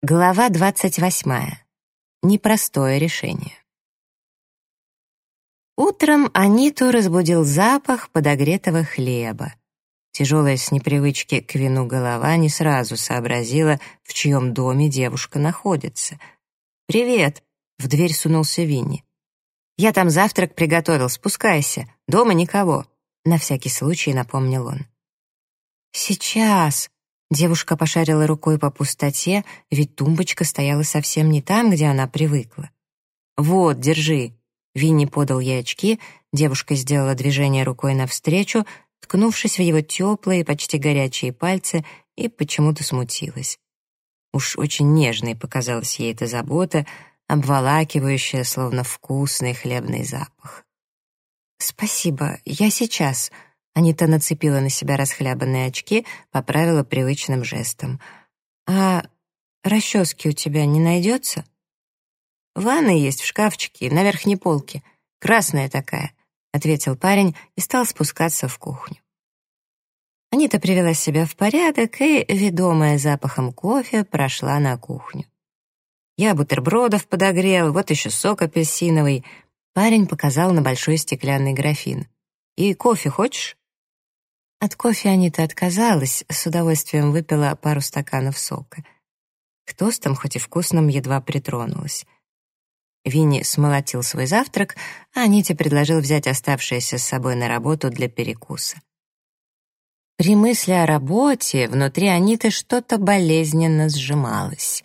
Глава двадцать восьмая. Непростое решение. Утром Аниту разбудил запах подогретого хлеба. Тяжелая с непривычки к вину голова не сразу сообразила, в чьем доме девушка находится. «Привет!» — в дверь сунулся Винни. «Я там завтрак приготовил, спускайся. Дома никого», — на всякий случай напомнил он. «Сейчас!» Девушка пошарила рукой по пустоте, ведь тумбочка стояла совсем не там, где она привыкла. «Вот, держи». Винни подал ей очки, девушка сделала движение рукой навстречу, ткнувшись в его теплые, почти горячие пальцы, и почему-то смутилась. Уж очень нежной показалась ей эта забота, обволакивающая, словно вкусный хлебный запах. «Спасибо, я сейчас», Анита нацепила на себя расхлябанные очки, поправила привычным жестом. «А расчески у тебя не найдется?» «Ванна есть в шкафчике, на верхней полке. Красная такая», — ответил парень и стал спускаться в кухню. Анита привела себя в порядок и, ведомая запахом кофе, прошла на кухню. Я бутербродов подогрел, вот еще сок апельсиновый. Парень показал на большой стеклянный графин. «И кофе хочешь?» От кофе Анита отказалась, с удовольствием выпила пару стаканов сока. К тостам, хоть и вкусным, едва притронулась. Винни смолотил свой завтрак, а Аните предложил взять оставшееся с собой на работу для перекуса. При мысли о работе внутри Аниты что-то болезненно сжималось.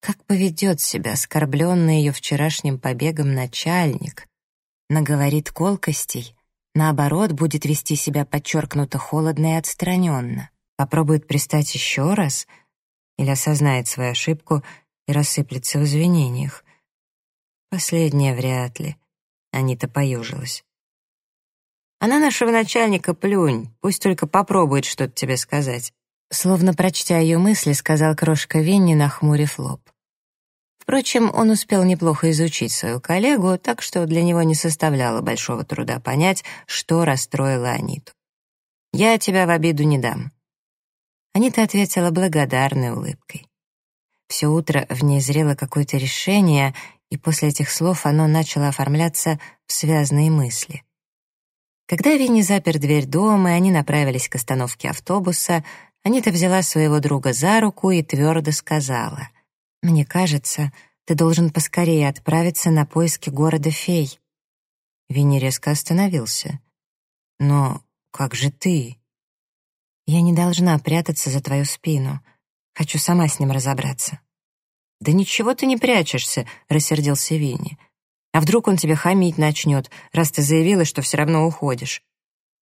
Как поведет себя оскорбленный ее вчерашним побегом начальник? Наговорит колкостей — Наоборот, будет вести себя подчеркнуто холодно и отстраненно. Попробует пристать еще раз или осознает свою ошибку и рассыплется в извинениях. Последнее вряд ли. Анита поюжилась. Она нашего начальника плюнь, пусть только попробует что-то тебе сказать. Словно прочтя ее мысли, сказал крошка Винни, нахмурив лоб. Впрочем, он успел неплохо изучить свою коллегу, так что для него не составляло большого труда понять, что расстроило Аниту. «Я тебя в обиду не дам». Анита ответила благодарной улыбкой. Все утро в ней зрело какое-то решение, и после этих слов оно начало оформляться в связные мысли. Когда Винни запер дверь дома, и они направились к остановке автобуса, Анита взяла своего друга за руку и твердо сказала — «Мне кажется, ты должен поскорее отправиться на поиски города фей». Винни резко остановился. «Но как же ты?» «Я не должна прятаться за твою спину. Хочу сама с ним разобраться». «Да ничего ты не прячешься», — рассердился Винни. «А вдруг он тебе хамить начнет, раз ты заявила, что все равно уходишь?»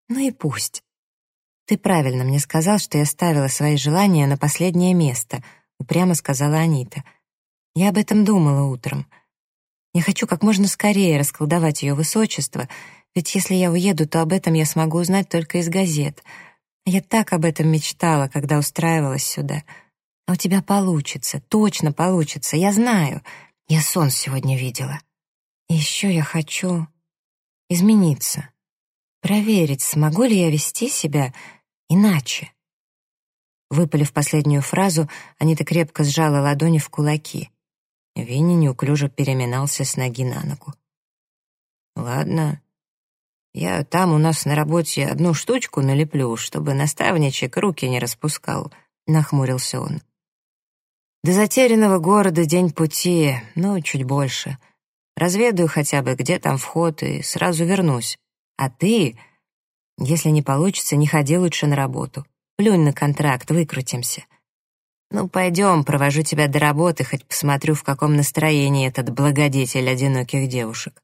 «Ну и пусть. Ты правильно мне сказал, что я ставила свои желания на последнее место», — упрямо сказала Анита. «Я об этом думала утром. Я хочу как можно скорее расколдовать ее высочество, ведь если я уеду, то об этом я смогу узнать только из газет. Я так об этом мечтала, когда устраивалась сюда. А у тебя получится, точно получится, я знаю. Я сон сегодня видела. И еще я хочу измениться, проверить, смогу ли я вести себя иначе. Выпалив последнюю фразу, Анита крепко сжала ладони в кулаки. Винни неуклюже переминался с ноги на ногу. «Ладно, я там у нас на работе одну штучку налеплю, чтобы наставничек руки не распускал», — нахмурился он. «До затерянного города день пути, ну, чуть больше. Разведаю хотя бы, где там вход, и сразу вернусь. А ты, если не получится, не ходи лучше на работу. Плюнь на контракт, выкрутимся. Ну, пойдем, провожу тебя до работы, хоть посмотрю, в каком настроении этот благодетель одиноких девушек.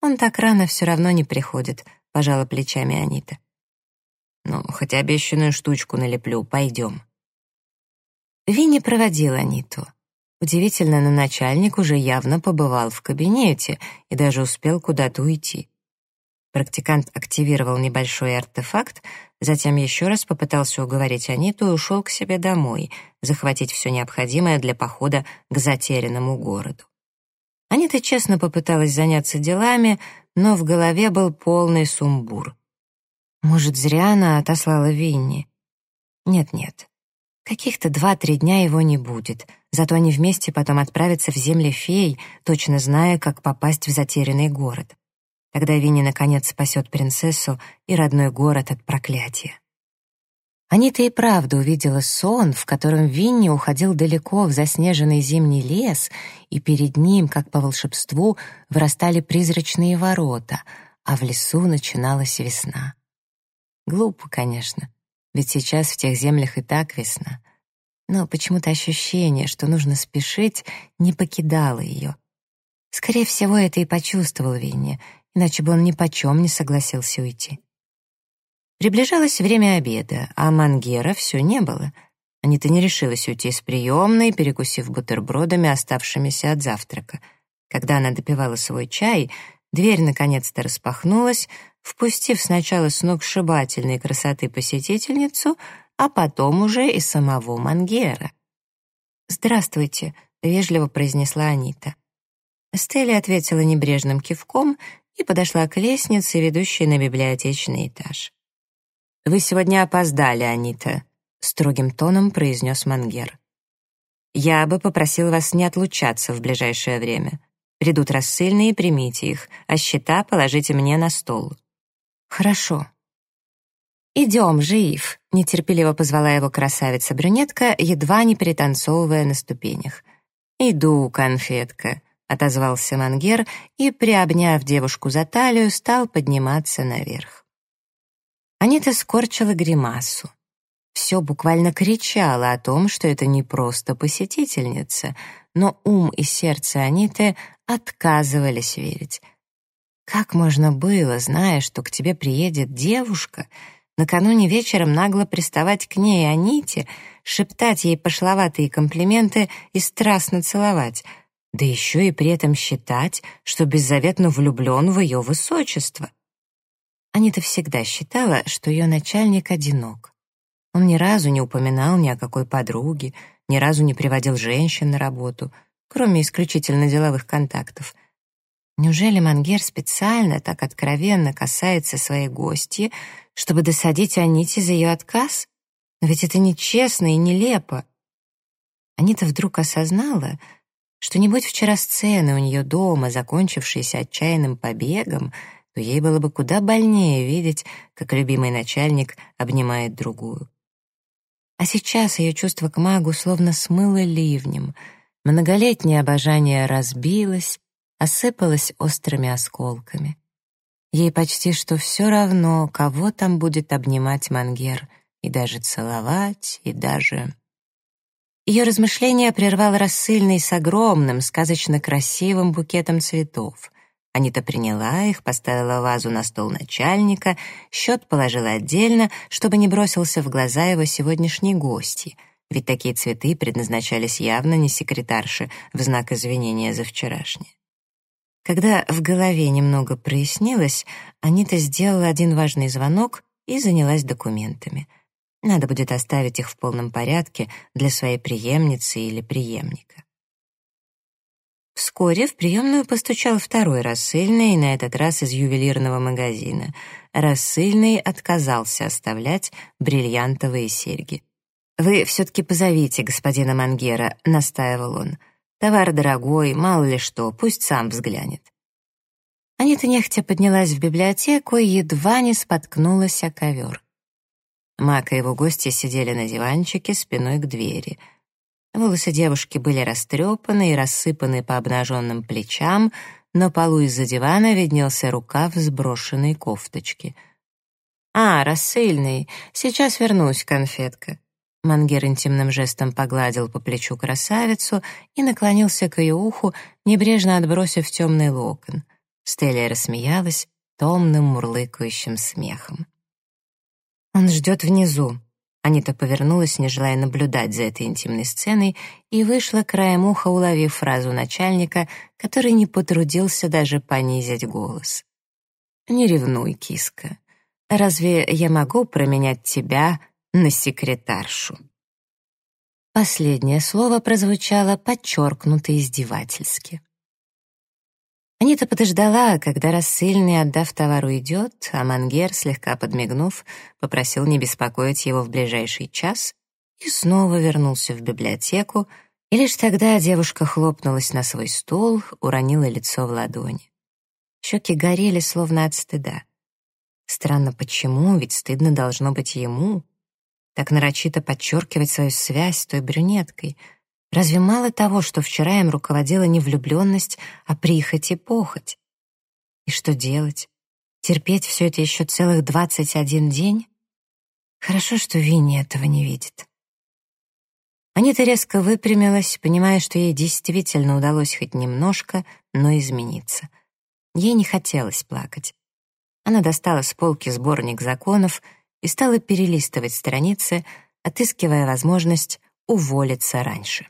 Он так рано все равно не приходит, пожала плечами Анита. Ну, хоть обещанную штучку налеплю, пойдем. Винни проводил Аниту. Удивительно, но начальник уже явно побывал в кабинете и даже успел куда-то уйти. Практикант активировал небольшой артефакт, затем еще раз попытался уговорить Аниту и ушел к себе домой, захватить все необходимое для похода к затерянному городу. Анита честно попыталась заняться делами, но в голове был полный сумбур. Может, зря она отослала Винни? Нет-нет. Каких-то два-три дня его не будет, зато они вместе потом отправятся в земли фей, точно зная, как попасть в затерянный город. Тогда Винни наконец спасет принцессу и родной город от проклятия. Анита и правда увидела сон, в котором Винни уходил далеко в заснеженный зимний лес, и перед ним, как по волшебству, вырастали призрачные ворота, а в лесу начиналась весна. Глупо, конечно, ведь сейчас в тех землях и так весна. Но почему-то ощущение, что нужно спешить, не покидало ее. Скорее всего, это и почувствовал Винни, иначе бы он ни почем не согласился уйти. Приближалось время обеда, а Мангера все не было. Анита не решилась уйти с приемной, перекусив бутербродами, оставшимися от завтрака. Когда она допивала свой чай, дверь наконец-то распахнулась, впустив сначала сногсшибательной красоты посетительницу, а потом уже и самого Мангера. «Здравствуйте», — вежливо произнесла Анита. Стелли ответила небрежным кивком и подошла к лестнице, ведущей на библиотечный этаж. «Вы сегодня опоздали, Анита», — строгим тоном произнес Мангер. «Я бы попросил вас не отлучаться в ближайшее время. Придут рассыльные, примите их, а счета положите мне на стол». «Хорошо». «Идем, Жиев», — нетерпеливо позвала его красавица-брюнетка, едва не перетанцовывая на ступенях. «Иду, конфетка», — отозвался Мангер и, приобняв девушку за талию, стал подниматься наверх. Анита скорчила гримасу. Все буквально кричало о том, что это не просто посетительница, но ум и сердце Аниты отказывались верить. Как можно было, зная, что к тебе приедет девушка, накануне вечером нагло приставать к ней Аните, шептать ей пошловатые комплименты и страстно целовать, да еще и при этом считать, что беззаветно влюблен в ее высочество? Анита всегда считала, что ее начальник одинок. Он ни разу не упоминал ни о какой подруге, ни разу не приводил женщин на работу, кроме исключительно деловых контактов. Неужели Мангер специально так откровенно касается своей гости, чтобы досадить Аните за ее отказ? Но ведь это нечестно и нелепо. Анита вдруг осознала, что не будь вчера сцены у нее дома, закончившейся отчаянным побегом, то ей было бы куда больнее видеть, как любимый начальник обнимает другую. А сейчас ее чувство к магу словно смыло ливнем. Многолетнее обожание разбилось, осыпалось острыми осколками. Ей почти что все равно, кого там будет обнимать Мангер, и даже целовать, и даже... Ее размышления прервал рассыльный с огромным, сказочно красивым букетом цветов. Анита приняла их, поставила вазу на стол начальника, счет положила отдельно, чтобы не бросился в глаза его сегодняшней гости, ведь такие цветы предназначались явно не секретарше в знак извинения за вчерашнее. Когда в голове немного прояснилось, Анита сделала один важный звонок и занялась документами. Надо будет оставить их в полном порядке для своей преемницы или преемника. Вскоре в приемную постучал второй рассыльный, на этот раз из ювелирного магазина. Рассыльный отказался оставлять бриллиантовые серьги. «Вы все-таки позовите господина Мангера», — настаивал он. «Товар дорогой, мало ли что, пусть сам взглянет». Анита нехотя поднялась в библиотеку и едва не споткнулась о ковер. Мак и его гости сидели на диванчике спиной к двери — Волосы девушки были растрепаны и рассыпаны по обнаженным плечам, на полу из-за дивана виднелся рукав сброшенной кофточки. «А, рассыльный, сейчас вернусь, конфетка». Мангер интимным жестом погладил по плечу красавицу и наклонился к ее уху, небрежно отбросив темный локон. Стелия рассмеялась томным мурлыкающим смехом. «Он ждет внизу», Анита повернулась, не желая наблюдать за этой интимной сценой, и вышла краем уха, уловив фразу начальника, который не потрудился даже понизить голос. «Не ревнуй, киска. Разве я могу променять тебя на секретаршу?» Последнее слово прозвучало подчеркнуто издевательски. Анита подождала, когда рассыльный, отдав товар, уйдет, а Мангер, слегка подмигнув, попросил не беспокоить его в ближайший час и снова вернулся в библиотеку, и лишь тогда девушка хлопнулась на свой стул, уронила лицо в ладони. Щеки горели, словно от стыда. Странно, почему, ведь стыдно должно быть ему. Так нарочито подчеркивать свою связь с той брюнеткой. Разве мало того, что вчера им руководила не влюбленность, а прихоть и похоть? И что делать? Терпеть все это еще целых двадцать один день? Хорошо, что Винни этого не видит. Анита резко выпрямилась, понимая, что ей действительно удалось хоть немножко, но измениться. Ей не хотелось плакать. Она достала с полки сборник законов и стала перелистывать страницы, отыскивая возможность уволиться раньше.